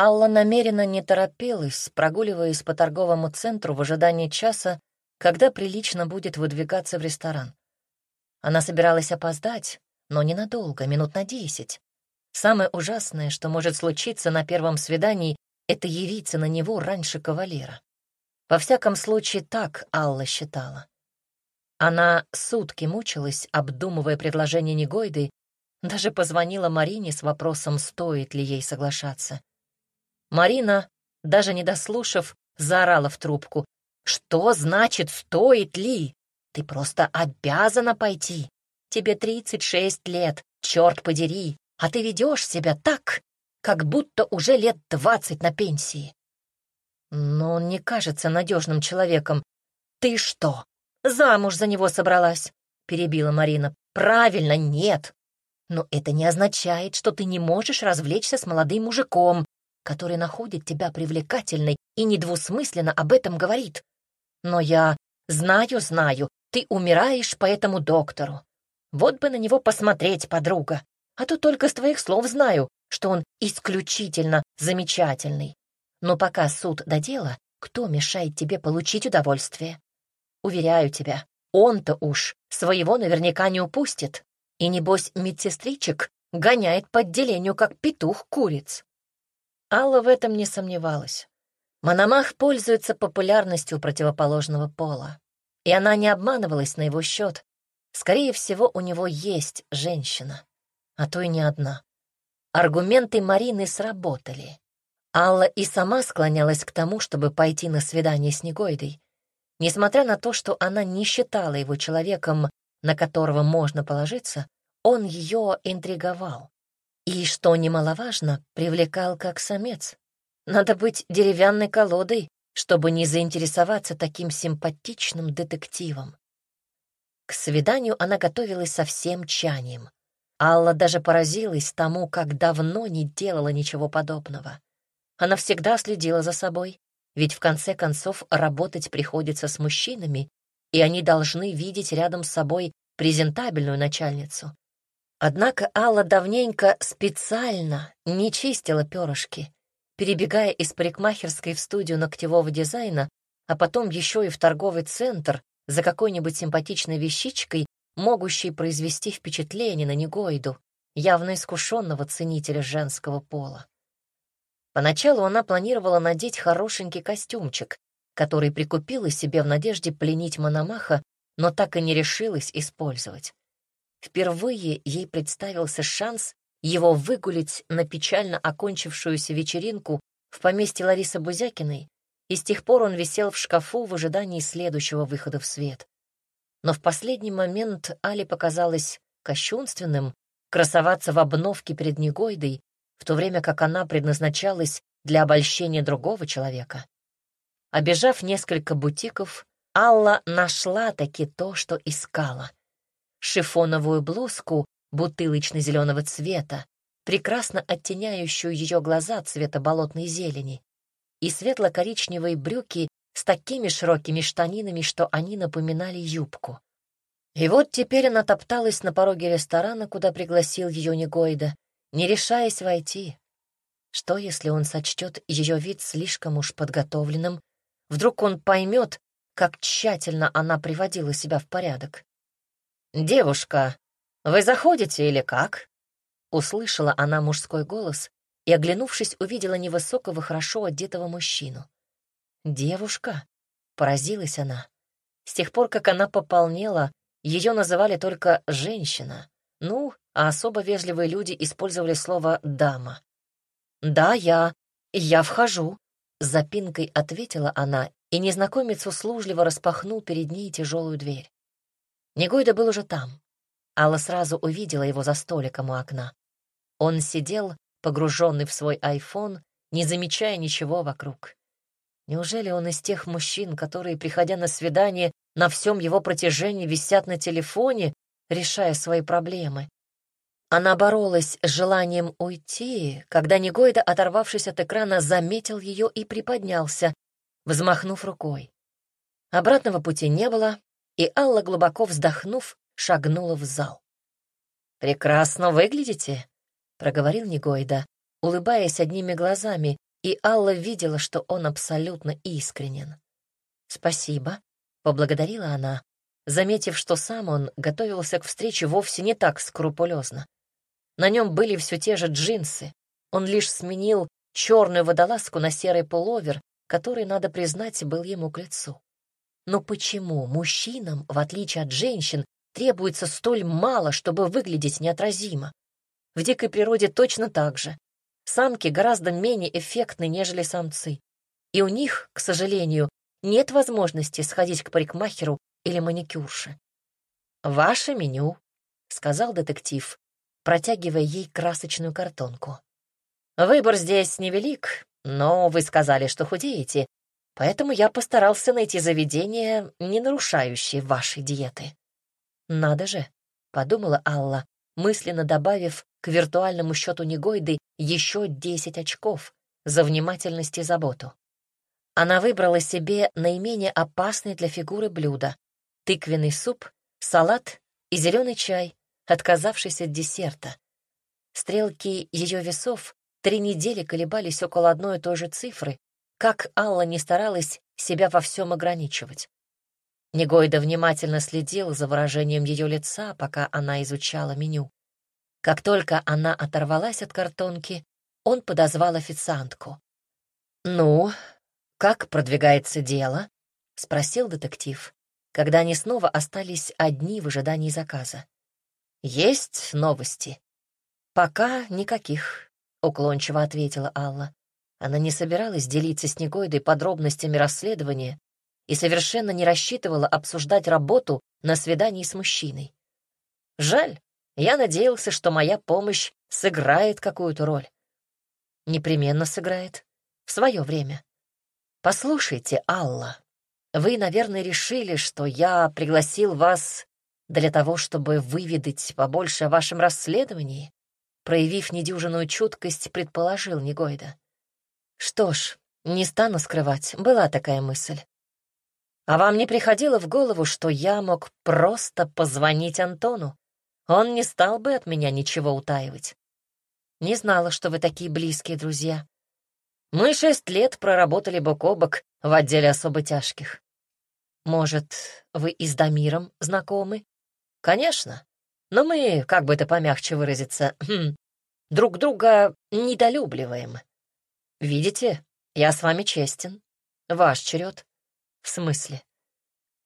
Алла намеренно не торопилась, прогуливаясь по торговому центру в ожидании часа, когда прилично будет выдвигаться в ресторан. Она собиралась опоздать, но ненадолго, минут на десять. Самое ужасное, что может случиться на первом свидании, это явиться на него раньше кавалера. Во всяком случае, так Алла считала. Она сутки мучилась, обдумывая предложение Негойды, даже позвонила Марине с вопросом, стоит ли ей соглашаться. Марина, даже не дослушав, заорала в трубку. «Что значит «стоит ли»? Ты просто обязана пойти. Тебе 36 лет, черт подери, а ты ведешь себя так, как будто уже лет двадцать на пенсии. Но он не кажется надежным человеком. Ты что, замуж за него собралась? Перебила Марина. Правильно, нет. Но это не означает, что ты не можешь развлечься с молодым мужиком, который находит тебя привлекательной и недвусмысленно об этом говорит. Но я знаю, знаю, ты умираешь по этому доктору. Вот бы на него посмотреть, подруга. А то только с твоих слов знаю, что он исключительно замечательный. Но пока суд до дела, кто мешает тебе получить удовольствие? Уверяю тебя, он-то уж своего наверняка не упустит. И, небось, медсестричек гоняет по отделению, как петух куриц. Алла в этом не сомневалась. Мономах пользуется популярностью противоположного пола. И она не обманывалась на его счет. Скорее всего, у него есть женщина, а то и не одна. Аргументы Марины сработали. Алла и сама склонялась к тому, чтобы пойти на свидание с Негойдой. Несмотря на то, что она не считала его человеком, на которого можно положиться, он ее интриговал. И, что немаловажно, привлекал как самец. Надо быть деревянной колодой, чтобы не заинтересоваться таким симпатичным детективом. К свиданию она готовилась со всем чанием. Алла даже поразилась тому, как давно не делала ничего подобного. Она всегда следила за собой, ведь в конце концов работать приходится с мужчинами, и они должны видеть рядом с собой презентабельную начальницу. Однако Алла давненько специально не чистила перышки, перебегая из парикмахерской в студию ногтевого дизайна, а потом еще и в торговый центр за какой-нибудь симпатичной вещичкой, могущей произвести впечатление на Негоиду, явно искушенного ценителя женского пола. Поначалу она планировала надеть хорошенький костюмчик, который прикупила себе в надежде пленить Мономаха, но так и не решилась использовать. Впервые ей представился шанс его выгулить на печально окончившуюся вечеринку в поместье Ларисы Бузякиной, и с тех пор он висел в шкафу в ожидании следующего выхода в свет. Но в последний момент Али показалось кощунственным красоваться в обновке перед Негойдой, в то время как она предназначалась для обольщения другого человека. Обежав несколько бутиков, Алла нашла таки то, что искала. Шифоновую блузку бутылочно-зеленого цвета, прекрасно оттеняющую ее глаза цвета болотной зелени, и светло-коричневые брюки с такими широкими штанинами, что они напоминали юбку. И вот теперь она топталась на пороге ресторана, куда пригласил ее Негойда, не решаясь войти. Что, если он сочтет ее вид слишком уж подготовленным? Вдруг он поймет, как тщательно она приводила себя в порядок. «Девушка, вы заходите или как?» Услышала она мужской голос и, оглянувшись, увидела невысокого, хорошо одетого мужчину. «Девушка?» — поразилась она. С тех пор, как она пополнела, ее называли только «женщина». Ну, а особо вежливые люди использовали слово «дама». «Да, я. Я вхожу», — запинкой ответила она, и незнакомец услужливо распахнул перед ней тяжелую дверь. Негойда был уже там. Алла сразу увидела его за столиком у окна. Он сидел, погруженный в свой айфон, не замечая ничего вокруг. Неужели он из тех мужчин, которые, приходя на свидание, на всем его протяжении висят на телефоне, решая свои проблемы? Она боролась с желанием уйти, когда Негойда, оторвавшись от экрана, заметил ее и приподнялся, взмахнув рукой. Обратного пути не было, и Алла, глубоко вздохнув, шагнула в зал. «Прекрасно выглядите», — проговорил Негойда, улыбаясь одними глазами, и Алла видела, что он абсолютно искренен. «Спасибо», — поблагодарила она, заметив, что сам он готовился к встрече вовсе не так скрупулезно. На нем были все те же джинсы, он лишь сменил черную водолазку на серый пуловер, который, надо признать, был ему к лицу. Но почему мужчинам, в отличие от женщин, требуется столь мало, чтобы выглядеть неотразимо? В дикой природе точно так же. Самки гораздо менее эффектны, нежели самцы. И у них, к сожалению, нет возможности сходить к парикмахеру или маникюрше. «Ваше меню», — сказал детектив, протягивая ей красочную картонку. «Выбор здесь невелик, но вы сказали, что худеете, поэтому я постарался найти заведение, не нарушающее вашей диеты». «Надо же», — подумала Алла, мысленно добавив к виртуальному счету Негойды еще 10 очков за внимательность и заботу. Она выбрала себе наименее опасное для фигуры блюдо — тыквенный суп, салат и зеленый чай, отказавшись от десерта. Стрелки ее весов три недели колебались около одной и той же цифры, как Алла не старалась себя во всем ограничивать. Негойда внимательно следил за выражением ее лица, пока она изучала меню. Как только она оторвалась от картонки, он подозвал официантку. «Ну, как продвигается дело?» — спросил детектив, когда они снова остались одни в ожидании заказа. «Есть новости?» «Пока никаких», — уклончиво ответила Алла. Она не собиралась делиться с Негойдой подробностями расследования и совершенно не рассчитывала обсуждать работу на свидании с мужчиной. Жаль, я надеялся, что моя помощь сыграет какую-то роль. Непременно сыграет. В свое время. Послушайте, Алла, вы, наверное, решили, что я пригласил вас для того, чтобы выведать побольше о вашем расследовании, проявив недюжинную чуткость, предположил Негойда. Что ж, не стану скрывать, была такая мысль. А вам не приходило в голову, что я мог просто позвонить Антону? Он не стал бы от меня ничего утаивать. Не знала, что вы такие близкие друзья. Мы шесть лет проработали бок о бок в отделе особо тяжких. Может, вы и с Дамиром знакомы? Конечно. Но мы, как бы это помягче выразиться, друг друга недолюбливаем. Видите, я с вами честен. Ваш черед. В смысле?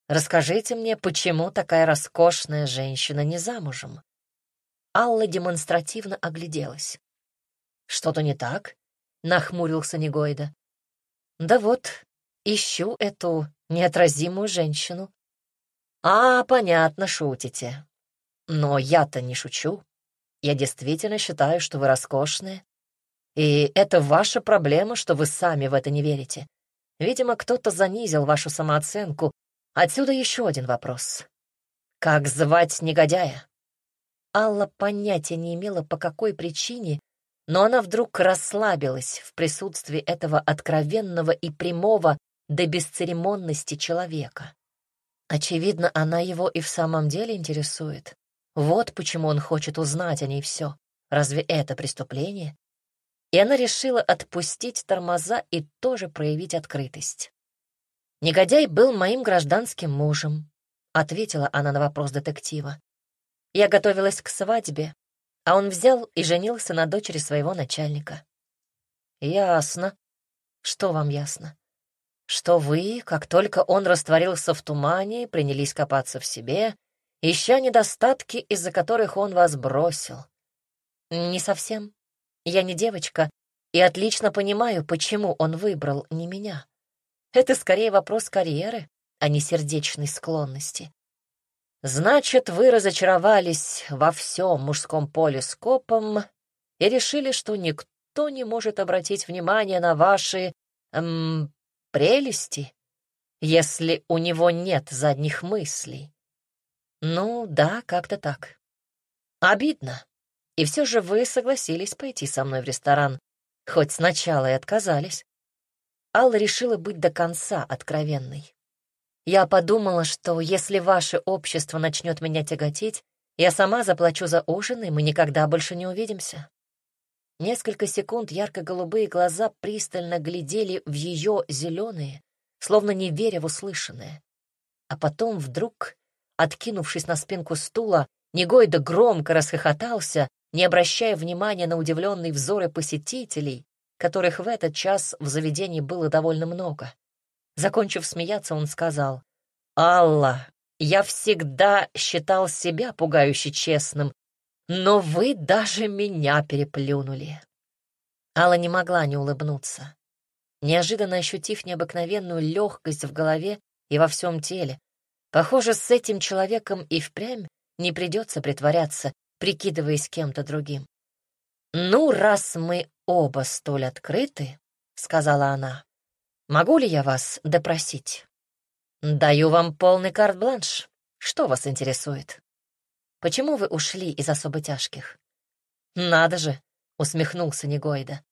Расскажите мне, почему такая роскошная женщина не замужем?» Алла демонстративно огляделась. «Что-то не так?» — нахмурился Негойда. «Да вот, ищу эту неотразимую женщину». «А, понятно, шутите. Но я-то не шучу. Я действительно считаю, что вы роскошная. И это ваша проблема, что вы сами в это не верите. Видимо, кто-то занизил вашу самооценку Отсюда еще один вопрос. Как звать негодяя? Алла понятия не имела, по какой причине, но она вдруг расслабилась в присутствии этого откровенного и прямого до бесцеремонности человека. Очевидно, она его и в самом деле интересует. Вот почему он хочет узнать о ней все. Разве это преступление? И она решила отпустить тормоза и тоже проявить открытость. «Негодяй был моим гражданским мужем», — ответила она на вопрос детектива. «Я готовилась к свадьбе, а он взял и женился на дочери своего начальника». «Ясно. Что вам ясно?» «Что вы, как только он растворился в тумане, принялись копаться в себе, ища недостатки, из-за которых он вас бросил». «Не совсем. Я не девочка и отлично понимаю, почему он выбрал не меня». Это скорее вопрос карьеры, а не сердечной склонности. Значит, вы разочаровались во всем мужском поле скопом и решили, что никто не может обратить внимание на ваши эм, прелести, если у него нет задних мыслей. Ну да, как-то так. Обидно. И все же вы согласились пойти со мной в ресторан, хоть сначала и отказались. Алла решила быть до конца откровенной. Я подумала, что если ваше общество начнет меня тяготить, я сама заплачу за ужин, и мы никогда больше не увидимся. Несколько секунд ярко-голубые глаза пристально глядели в ее зеленые, словно не веря в услышанное. А потом вдруг, откинувшись на спинку стула, Негойда громко расхохотался, не обращая внимания на удивленные взоры посетителей, которых в этот час в заведении было довольно много. Закончив смеяться, он сказал, «Алла, я всегда считал себя пугающе честным, но вы даже меня переплюнули». Алла не могла не улыбнуться. Неожиданно ощутив необыкновенную легкость в голове и во всем теле, похоже, с этим человеком и впрямь не придется притворяться, прикидываясь кем-то другим. «Ну, раз мы оба столь открыты, — сказала она, — могу ли я вас допросить? Даю вам полный карт-бланш. Что вас интересует? Почему вы ушли из особо тяжких? Надо же, — усмехнулся Негойда.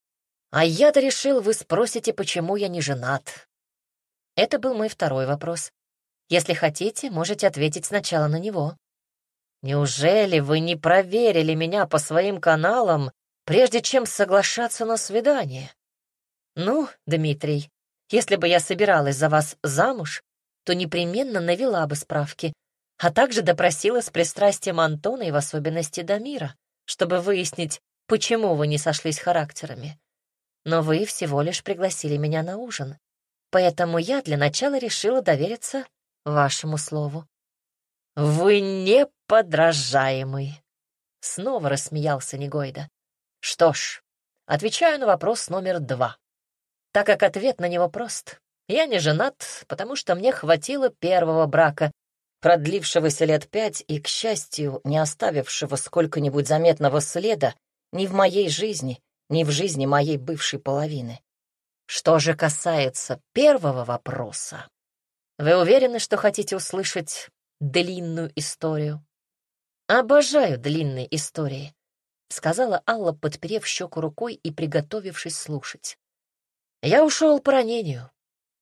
А я-то решил, вы спросите, почему я не женат. Это был мой второй вопрос. Если хотите, можете ответить сначала на него. Неужели вы не проверили меня по своим каналам, прежде чем соглашаться на свидание? Ну, Дмитрий, если бы я собиралась за вас замуж, то непременно навела бы справки, а также допросила с пристрастием Антона и в особенности Дамира, чтобы выяснить, почему вы не сошлись характерами. Но вы всего лишь пригласили меня на ужин, поэтому я для начала решила довериться вашему слову. «Вы неподражаемый!» Снова рассмеялся Негойда. «Что ж, отвечаю на вопрос номер два. Так как ответ на него прост. Я не женат, потому что мне хватило первого брака, продлившегося лет пять и, к счастью, не оставившего сколько-нибудь заметного следа ни в моей жизни, ни в жизни моей бывшей половины. Что же касается первого вопроса, вы уверены, что хотите услышать длинную историю. «Обожаю длинные истории», — сказала Алла, подперев щеку рукой и приготовившись слушать. «Я ушел по ранению.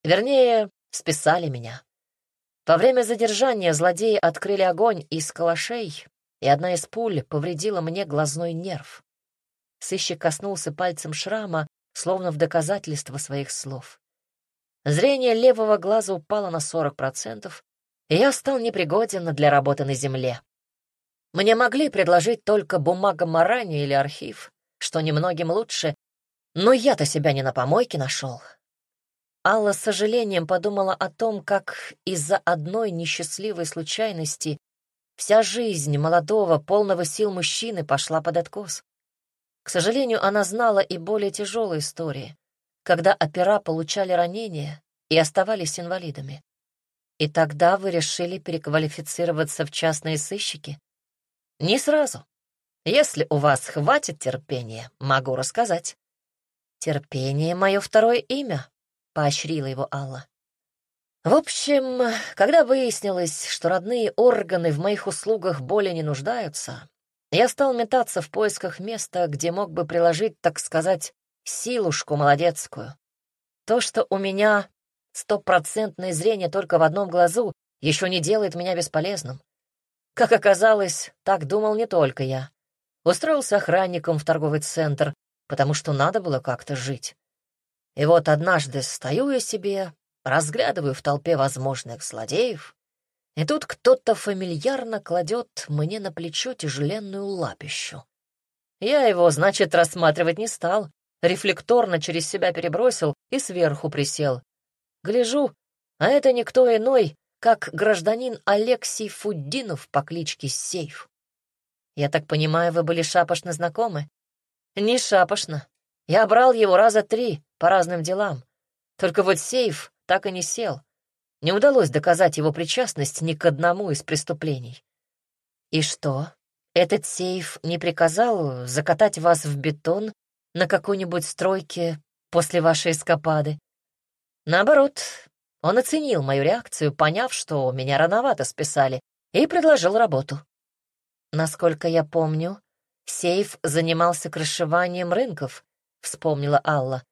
Вернее, списали меня. Во время задержания злодеи открыли огонь из калашей, и одна из пуль повредила мне глазной нерв. Сыщик коснулся пальцем шрама, словно в доказательство своих слов. Зрение левого глаза упало на сорок процентов, и я стал непригоден для работы на земле. Мне могли предложить только бумагоморанию или архив, что немногим лучше, но я-то себя не на помойке нашел. Алла с сожалением подумала о том, как из-за одной несчастливой случайности вся жизнь молодого, полного сил мужчины пошла под откос. К сожалению, она знала и более тяжелые истории, когда опера получали ранения и оставались инвалидами. И тогда вы решили переквалифицироваться в частные сыщики? Не сразу. Если у вас хватит терпения, могу рассказать. Терпение — мое второе имя, — поощрила его Алла. В общем, когда выяснилось, что родные органы в моих услугах более не нуждаются, я стал метаться в поисках места, где мог бы приложить, так сказать, силушку молодецкую. То, что у меня Стопроцентное зрение только в одном глазу еще не делает меня бесполезным. Как оказалось, так думал не только я. Устроился охранником в торговый центр, потому что надо было как-то жить. И вот однажды стою я себе, разглядываю в толпе возможных злодеев, и тут кто-то фамильярно кладет мне на плечо тяжеленную лапищу. Я его, значит, рассматривать не стал, рефлекторно через себя перебросил и сверху присел, Гляжу, а это никто иной, как гражданин Алексей Фуддинов по кличке Сейф. Я так понимаю, вы были шапошно знакомы? Не шапошно. Я брал его раза три по разным делам. Только вот Сейф так и не сел. Не удалось доказать его причастность ни к одному из преступлений. И что, этот сейф не приказал закатать вас в бетон на какой-нибудь стройке после вашей эскапады? Наоборот, он оценил мою реакцию, поняв, что меня рановато списали, и предложил работу. Насколько я помню, сейф занимался крышеванием рынков, вспомнила Алла.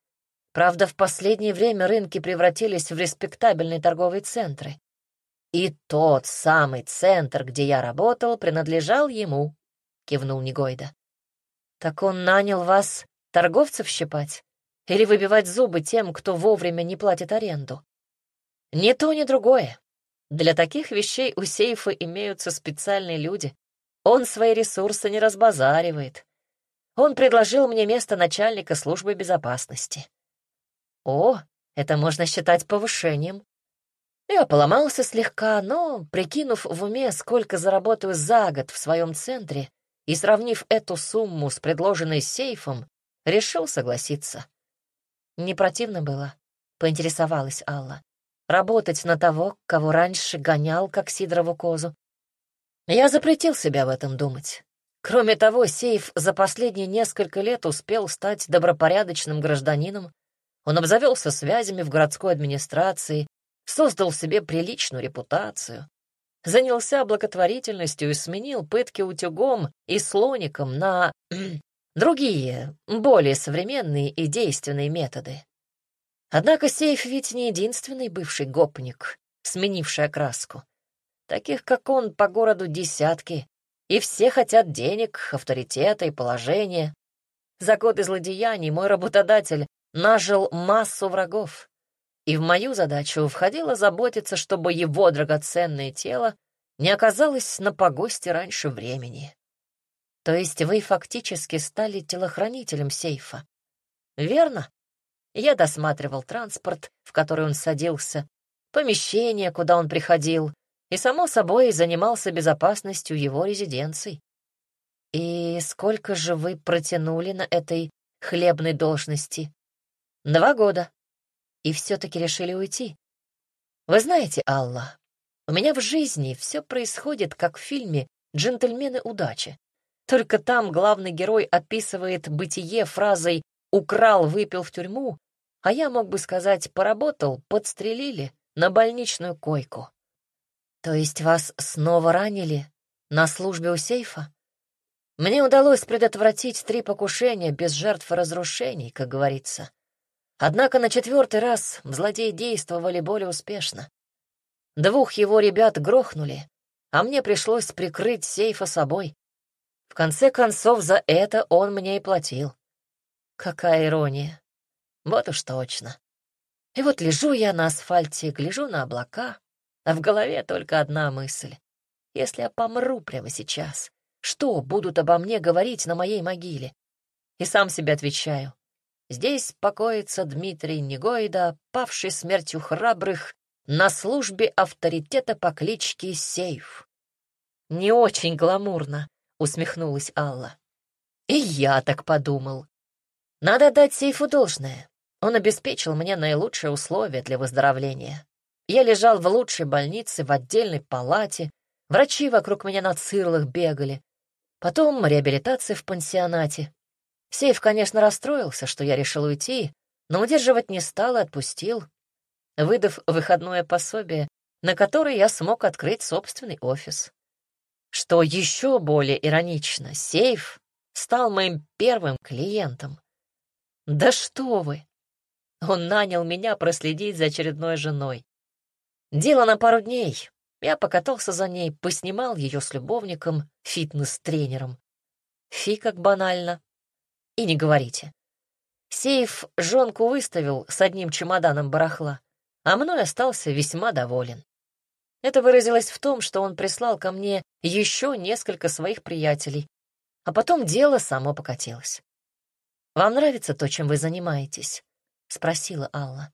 Правда, в последнее время рынки превратились в респектабельные торговые центры. И тот самый центр, где я работал, принадлежал ему, кивнул Негойда. Так он нанял вас Торговцев щипать? Или выбивать зубы тем, кто вовремя не платит аренду? Ни то, ни другое. Для таких вещей у сейфа имеются специальные люди. Он свои ресурсы не разбазаривает. Он предложил мне место начальника службы безопасности. О, это можно считать повышением. Я поломался слегка, но, прикинув в уме, сколько заработаю за год в своем центре, и сравнив эту сумму с предложенной сейфом, решил согласиться. Не противно было, поинтересовалась Алла. Работать на того, кого раньше гонял, как Сидорову козу. Я запретил себя в этом думать. Кроме того, Сейф за последние несколько лет успел стать добропорядочным гражданином. Он обзавелся связями в городской администрации, создал себе приличную репутацию, занялся благотворительностью и сменил пытки утюгом и слоником на другие, более современные и действенные методы. Однако Сейф ведь не единственный бывший гопник, сменивший окраску. Таких, как он, по городу десятки, и все хотят денег, авторитета и положения. За годы злодеяний мой работодатель нажил массу врагов. И в мою задачу входило заботиться, чтобы его драгоценное тело не оказалось на погосте раньше времени. То есть вы фактически стали телохранителем сейфа. Верно? Я досматривал транспорт, в который он садился, помещение, куда он приходил, и, само собой, занимался безопасностью его резиденций. И сколько же вы протянули на этой хлебной должности? Два года. И все-таки решили уйти. Вы знаете, Алла, у меня в жизни все происходит, как в фильме «Джентльмены удачи». Только там главный герой описывает бытие фразой «украл, выпил в тюрьму», а я мог бы сказать «поработал, подстрелили на больничную койку». То есть вас снова ранили на службе у сейфа? Мне удалось предотвратить три покушения без жертв и разрушений, как говорится. Однако на четвертый раз злодеи действовали более успешно. Двух его ребят грохнули, а мне пришлось прикрыть сейфа собой. В конце концов, за это он мне и платил. Какая ирония. Вот уж точно. И вот лежу я на асфальте, гляжу на облака, а в голове только одна мысль. Если я помру прямо сейчас, что будут обо мне говорить на моей могиле? И сам себе отвечаю. Здесь покоится Дмитрий Негойда, павший смертью храбрых на службе авторитета по кличке Сейф. «Не очень гламурно», — усмехнулась Алла. «И я так подумал. Надо дать Сейфу должное. Он обеспечил мне наилучшие условия для выздоровления. Я лежал в лучшей больнице, в отдельной палате. Врачи вокруг меня на цирлах бегали. Потом реабилитация в пансионате. Сейф, конечно, расстроился, что я решил уйти, но удерживать не стал и отпустил, выдав выходное пособие, на которое я смог открыть собственный офис. Что еще более иронично, Сейф стал моим первым клиентом. Да что вы! Он нанял меня проследить за очередной женой. Дело на пару дней. Я покатался за ней, поснимал ее с любовником, фитнес-тренером. Фи, как банально. И не говорите. Сейф жонку выставил с одним чемоданом барахла, а мной остался весьма доволен. Это выразилось в том, что он прислал ко мне еще несколько своих приятелей, а потом дело само покатилось. «Вам нравится то, чем вы занимаетесь?» — спросила Алла.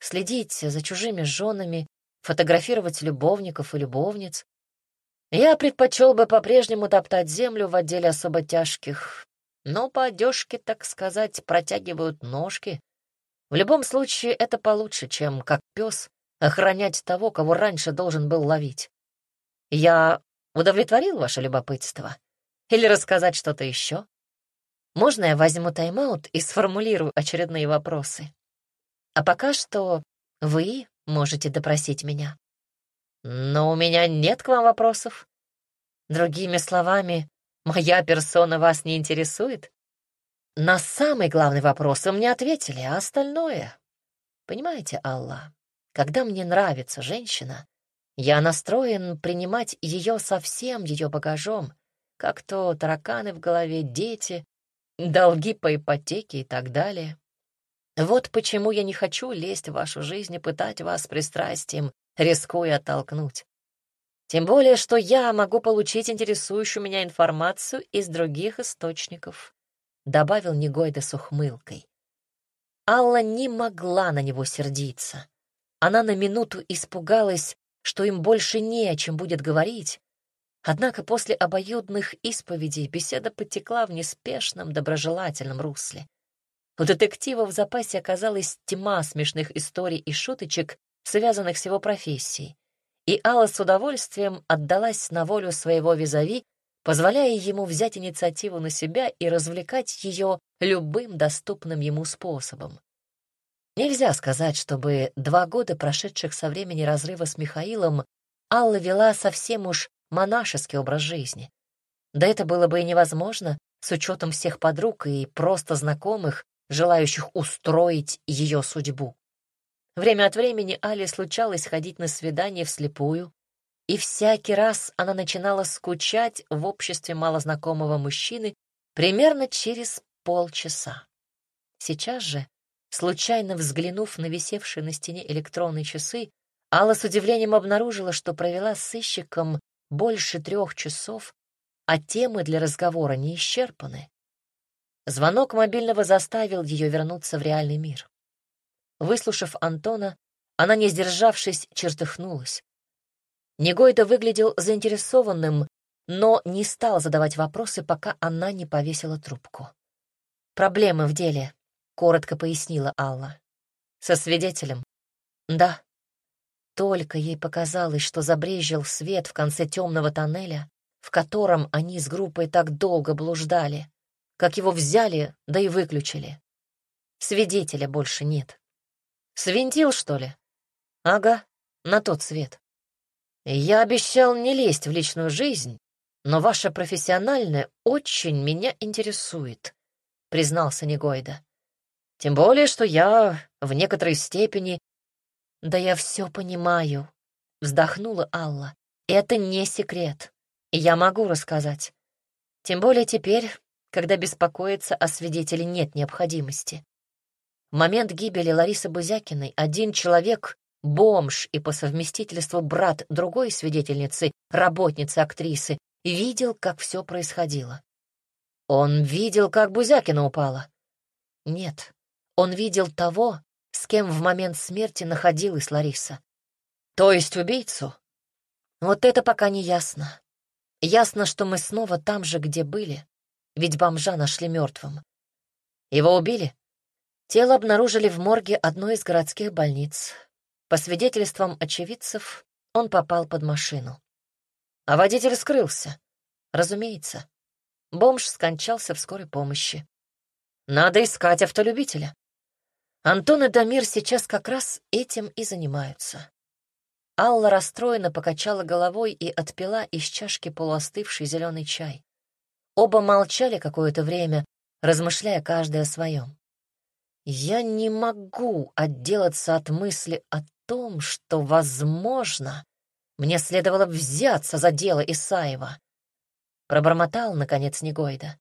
«Следить за чужими женами, фотографировать любовников и любовниц. Я предпочел бы по-прежнему топтать землю в отделе особо тяжких, но по одежке, так сказать, протягивают ножки. В любом случае, это получше, чем, как пес, охранять того, кого раньше должен был ловить. Я удовлетворил ваше любопытство? Или рассказать что-то еще? Можно я возьму тайм-аут и сформулирую очередные вопросы? А пока что вы можете допросить меня. Но у меня нет к вам вопросов. Другими словами, моя персона вас не интересует? На самый главный вопрос вы мне ответили, а остальное... Понимаете, Алла, когда мне нравится женщина, я настроен принимать ее со всем ее багажом, как то тараканы в голове, дети, долги по ипотеке и так далее. Вот почему я не хочу лезть в вашу жизнь и пытать вас пристрастием, рискуя оттолкнуть. Тем более, что я могу получить интересующую меня информацию из других источников», — добавил Негойда с ухмылкой. Алла не могла на него сердиться. Она на минуту испугалась, что им больше не о чем будет говорить, однако после обоюдных исповедей беседа потекла в неспешном, доброжелательном русле. У детектива в запасе оказалась тьма смешных историй и шуточек, связанных с его профессией и Алла с удовольствием отдалась на волю своего визави, позволяя ему взять инициативу на себя и развлекать ее любым доступным ему способом. Нельзя сказать, чтобы два года, прошедших со времени разрыва с Михаилом, Алла вела совсем уж монашеский образ жизни. Да это было бы и невозможно с учетом всех подруг и просто знакомых, желающих устроить ее судьбу. Время от времени Али случалось ходить на свидание вслепую, и всякий раз она начинала скучать в обществе малознакомого мужчины примерно через полчаса. Сейчас же, случайно взглянув на висевшие на стене электронные часы, Алла с удивлением обнаружила, что провела с сыщиком больше трех часов, а темы для разговора не исчерпаны. Звонок мобильного заставил ее вернуться в реальный мир. Выслушав Антона, она, не сдержавшись, чертыхнулась. Негойда выглядел заинтересованным, но не стал задавать вопросы, пока она не повесила трубку. «Проблемы в деле», — коротко пояснила Алла. «Со свидетелем?» «Да». Только ей показалось, что забрезжил свет в конце темного тоннеля, в котором они с группой так долго блуждали, как его взяли, да и выключили. Свидетеля больше нет. Свинтил, что ли? Ага, на тот свет. Я обещал не лезть в личную жизнь, но ваша профессиональная очень меня интересует, признался Негойда. Тем более, что я в некоторой степени... Да я все понимаю, вздохнула Алла. Это не секрет, и я могу рассказать. Тем более теперь, когда беспокоиться о свидетеле нет необходимости. В момент гибели Ларисы Бузякиной один человек, бомж и по совместительству брат другой свидетельницы, работницы актрисы, видел, как все происходило. Он видел, как Бузякина упала? Нет, он видел того, с кем в момент смерти находилась Лариса. То есть убийцу? Вот это пока не ясно. Ясно, что мы снова там же, где были, ведь бомжа нашли мертвым. Его убили? Тело обнаружили в морге одной из городских больниц. По свидетельствам очевидцев, он попал под машину. А водитель скрылся. Разумеется. Бомж скончался в скорой помощи. Надо искать автолюбителя. Антон и Дамир сейчас как раз этим и занимаются. Алла расстроенно покачала головой и отпила из чашки полуостывший зеленый чай. Оба молчали какое-то время, размышляя каждый о своем. Я не могу отделаться от мысли о том, что, возможно, мне следовало взяться за дело Исаева. Пробормотал, наконец, Негойда.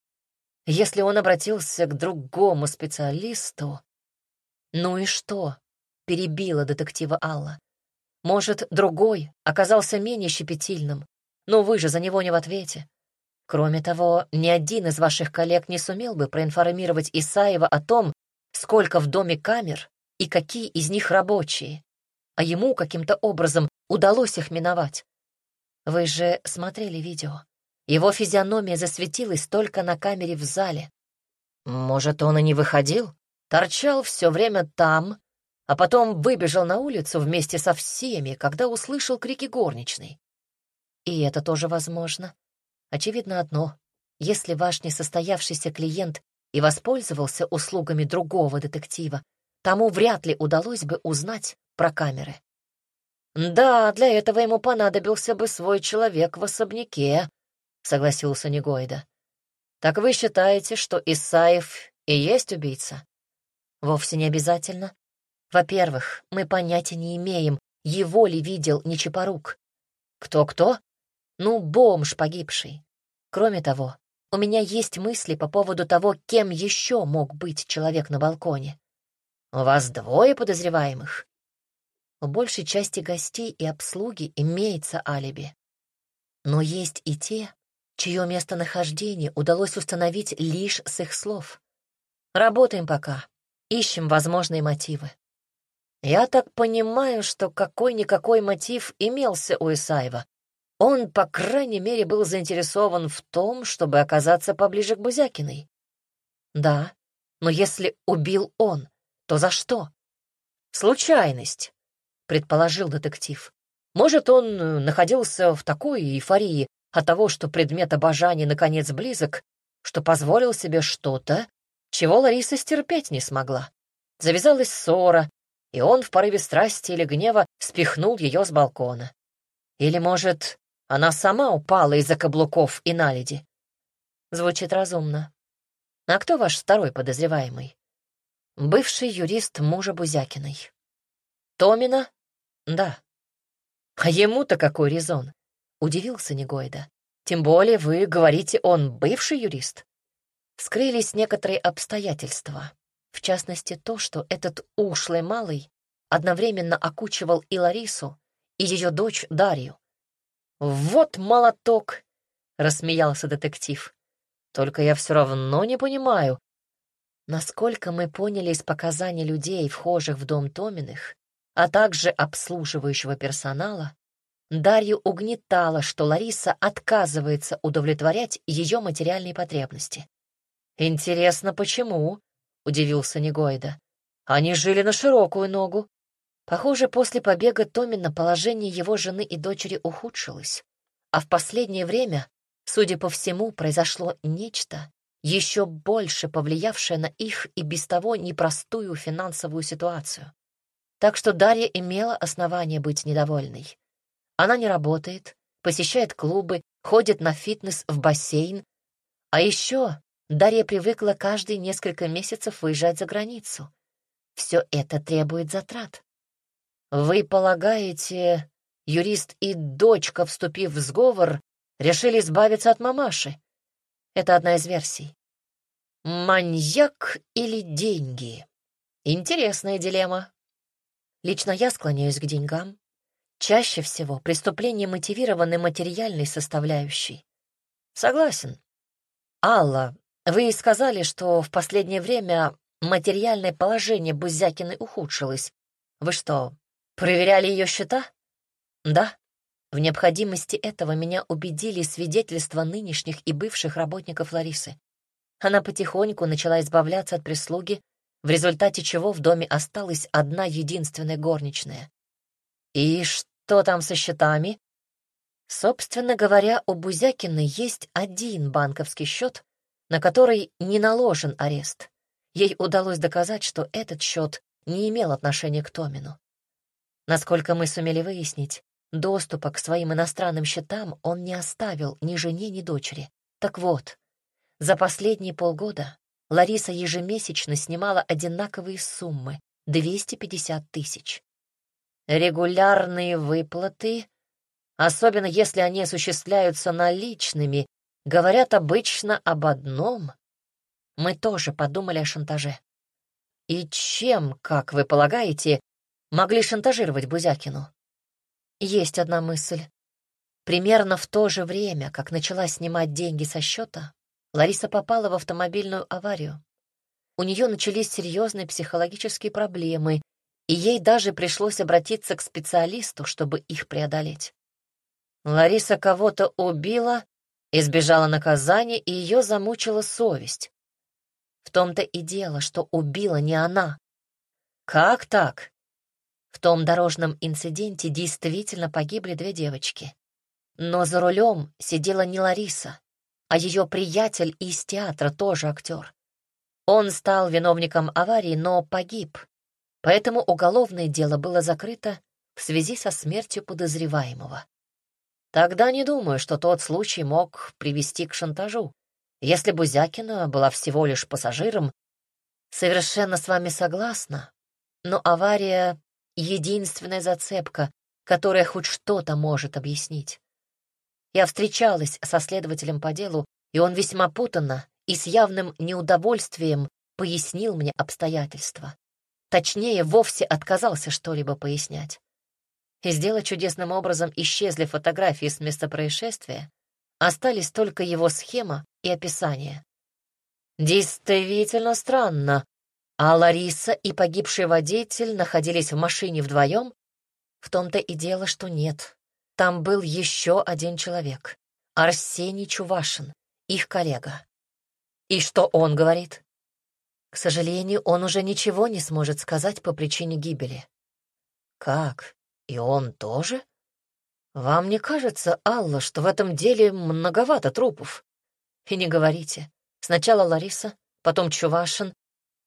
Если он обратился к другому специалисту... Ну и что? Перебила детектива Алла. Может, другой оказался менее щепетильным, но вы же за него не в ответе. Кроме того, ни один из ваших коллег не сумел бы проинформировать Исаева о том, сколько в доме камер и какие из них рабочие, а ему каким-то образом удалось их миновать. Вы же смотрели видео. Его физиономия засветилась только на камере в зале. Может, он и не выходил? Торчал все время там, а потом выбежал на улицу вместе со всеми, когда услышал крики горничной. И это тоже возможно. Очевидно одно. Если ваш несостоявшийся клиент и воспользовался услугами другого детектива, тому вряд ли удалось бы узнать про камеры. «Да, для этого ему понадобился бы свой человек в особняке», — согласился Негойда. «Так вы считаете, что Исаев и есть убийца?» «Вовсе не обязательно. Во-первых, мы понятия не имеем, его ли видел Нечипорук. Кто-кто? Ну, бомж погибший. Кроме того, у меня есть мысли по поводу того, кем еще мог быть человек на балконе. У вас двое подозреваемых. У большей части гостей и обслуги имеется алиби. Но есть и те, чье местонахождение удалось установить лишь с их слов. Работаем пока, ищем возможные мотивы. Я так понимаю, что какой-никакой мотив имелся у Исаева. Он, по крайней мере, был заинтересован в том, чтобы оказаться поближе к Бузякиной. Да, но если убил он, то за что? Случайность, предположил детектив. Может, он э, находился в такой эйфории от того, что предмет обожания наконец близок, что позволил себе что-то, чего Лариса стерпеть не смогла. Завязалась ссора, и он в порыве страсти или гнева спихнул ее с балкона. Или, может, она сама упала из-за каблуков и наледи? Звучит разумно. А кто ваш второй подозреваемый? Бывший юрист мужа Бузякиной. Томина? Да. А ему-то какой резон? Удивился Негойда. Тем более вы говорите, он бывший юрист. Скрылись некоторые обстоятельства. В частности, то, что этот ушлый малый одновременно окучивал и Ларису, и ее дочь Дарью. «Вот молоток!» — рассмеялся детектив. «Только я все равно не понимаю, насколько мы поняли из показаний людей, вхожих в дом Томиных, а также обслуживающего персонала, Дарью угнетало, что Лариса отказывается удовлетворять ее материальные потребности. «Интересно, почему?» — удивился Негойда. «Они жили на широкую ногу». Похоже, после побега Томина положение его жены и дочери ухудшилось, а в последнее время, судя по всему, произошло нечто, еще больше повлиявшее на их и без того непростую финансовую ситуацию. Так что Дарья имела основание быть недовольной. Она не работает, посещает клубы, ходит на фитнес в бассейн, а еще Дарья привыкла каждые несколько месяцев выезжать за границу. Все это требует затрат. Вы полагаете, юрист и дочка, вступив в сговор, решили избавиться от мамаши? Это одна из версий. Маньяк или деньги? Интересная дилемма. Лично я склоняюсь к деньгам. Чаще всего преступления мотивированы материальной составляющей. Согласен. Алла, вы сказали, что в последнее время материальное положение Бузякиной ухудшилось. Вы что, проверяли ее счета? Да. В необходимости этого меня убедили свидетельства нынешних и бывших работников Ларисы. Она потихоньку начала избавляться от прислуги, в результате чего в доме осталась одна единственная горничная. И что там со счетами? Собственно говоря, у Бузякиной есть один банковский счет, на который не наложен арест. Ей удалось доказать, что этот счет не имел отношения к Томину. Насколько мы сумели выяснить, доступа к своим иностранным счетам он не оставил ни жене, ни дочери. Так вот, за последние полгода Лариса ежемесячно снимала одинаковые суммы — 250 тысяч. Регулярные выплаты, особенно если они осуществляются наличными, говорят обычно об одном. Мы тоже подумали о шантаже. И чем, как вы полагаете, могли шантажировать Бузякину? Есть одна мысль. Примерно в то же время, как начала снимать деньги со счета, Лариса попала в автомобильную аварию. У нее начались серьезные психологические проблемы, и ей даже пришлось обратиться к специалисту, чтобы их преодолеть. Лариса кого-то убила Избежала наказания, и ее замучила совесть. В том-то и дело, что убила не она. Как так? В том дорожном инциденте действительно погибли две девочки. Но за рулем сидела не Лариса, а ее приятель из театра, тоже актер. Он стал виновником аварии, но погиб, поэтому уголовное дело было закрыто в связи со смертью подозреваемого. Тогда не думаю, что тот случай мог привести к шантажу. Если Бузякина была всего лишь пассажиром, совершенно с вами согласна, но авария — единственная зацепка, которая хоть что-то может объяснить. Я встречалась со следователем по делу, и он весьма путанно и с явным неудовольствием пояснил мне обстоятельства. Точнее, вовсе отказался что-либо пояснять. Из дела чудесным образом исчезли фотографии с места происшествия, остались только его схема и описание. Действительно странно. А Лариса и погибший водитель находились в машине вдвоем? В том-то и дело, что нет. Там был еще один человек. Арсений Чувашин, их коллега. И что он говорит? К сожалению, он уже ничего не сможет сказать по причине гибели. Как? И он тоже? Вам не кажется, Алла, что в этом деле многовато трупов? И не говорите. Сначала Лариса, потом Чувашин,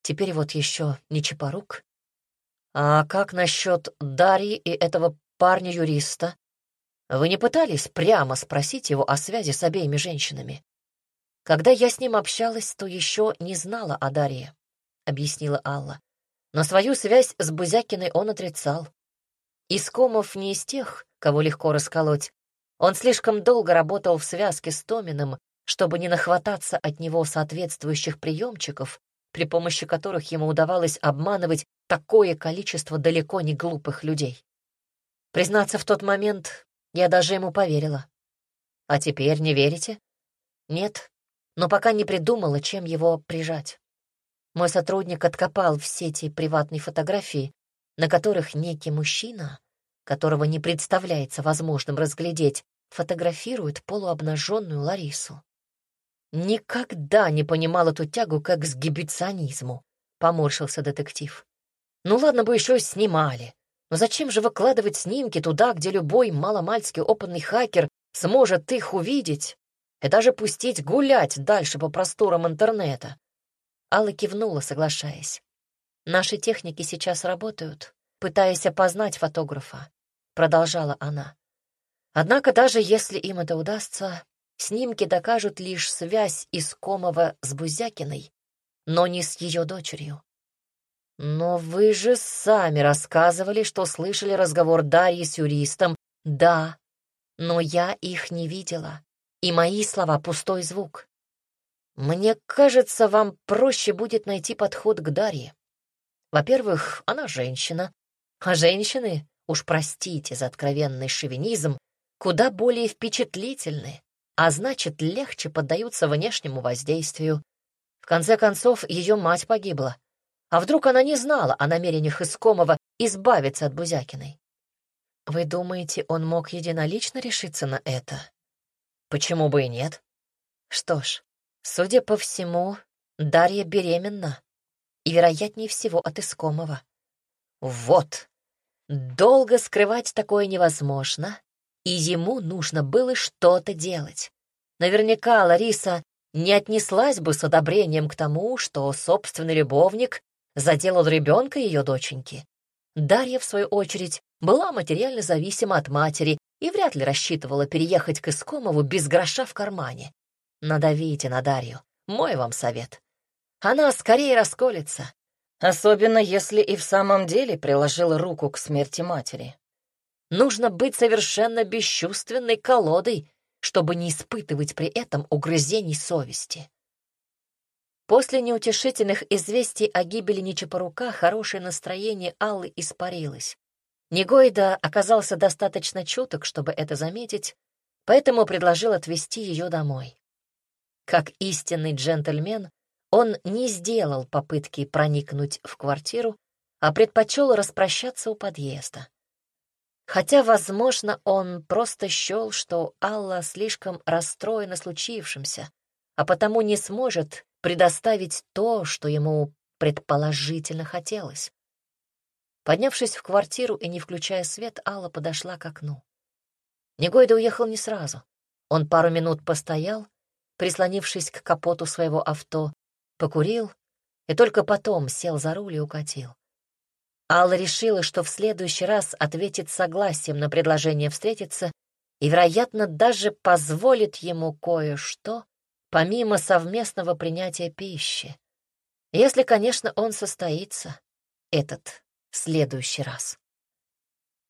теперь вот еще Нечипорук. А как насчет Дарьи и этого парня-юриста? Вы не пытались прямо спросить его о связи с обеими женщинами? Когда я с ним общалась, то еще не знала о Дарье, — объяснила Алла. Но свою связь с Бузякиной он отрицал. Искомов не из тех, кого легко расколоть. Он слишком долго работал в связке с Томиным, чтобы не нахвататься от него соответствующих приемчиков, при помощи которых ему удавалось обманывать такое количество далеко не глупых людей. Признаться, в тот момент я даже ему поверила. А теперь не верите? Нет, но пока не придумала, чем его прижать. Мой сотрудник откопал в сети приватные фотографии, на которых некий мужчина, которого не представляется возможным разглядеть, фотографирует полуобнаженную Ларису. Никогда не понимал эту тягу к эксгибиционизму, поморщился детектив. Ну ладно бы еще снимали, но зачем же выкладывать снимки туда, где любой маломальский опытный хакер сможет их увидеть и даже пустить гулять дальше по просторам интернета. Алла кивнула, соглашаясь. «Наши техники сейчас работают, пытаясь опознать фотографа», — продолжала она. «Однако даже если им это удастся, снимки докажут лишь связь Искомова с Бузякиной, но не с ее дочерью. Но вы же сами рассказывали, что слышали разговор Дарьи с юристом. Да, но я их не видела и мои слова — пустой звук. Мне кажется, вам проще будет найти подход к Дарье. Во-первых, она женщина, а женщины, уж простите за откровенный шовинизм, куда более впечатлительны, а значит, легче поддаются внешнему воздействию. В конце концов, ее мать погибла. А вдруг она не знала о намерениях Искомова избавиться от Бузякиной? Вы думаете, он мог единолично решиться на это? Почему бы и нет? Что ж, судя по всему, Дарья беременна. И, вероятнее всего, от искомого. Вот. Долго скрывать такое невозможно, и ему нужно было что-то делать. Наверняка Лариса не отнеслась бы с одобрением к тому, что собственный любовник заделал ребенка ее доченьки. Дарья, в свою очередь, была материально зависима от матери и вряд ли рассчитывала переехать к Искомову без гроша в кармане. Надавите на Дарью, мой вам совет. Она скорее расколется, особенно если и в самом деле приложила руку к смерти матери. Нужно быть совершенно бесчувственной колодой, чтобы не испытывать при этом угрызений совести. После неутешительных известий о гибели Нечапорука хорошее настроение Аллы испарилось. Негойда оказался достаточно чуток, чтобы это заметить, поэтому предложил отвезти ее домой. Как истинный джентльмен, он не сделал попытки проникнуть в квартиру, а предпочел распрощаться у подъезда. Хотя, возможно, он просто счел, что Алла слишком расстроена случившимся, а потому не сможет предоставить то, что ему предположительно хотелось. Поднявшись в квартиру и не включая свет, Алла подошла к окну. Негойда уехал не сразу. Он пару минут постоял, прислонившись к капоту своего авто, покурил и только потом сел за руль и укатил. Алла решила, что в следующий раз ответит согласием на предложение встретиться и, вероятно, даже позволит ему кое-что, помимо совместного принятия пищи. Если, конечно, он состоится, этот следующий раз.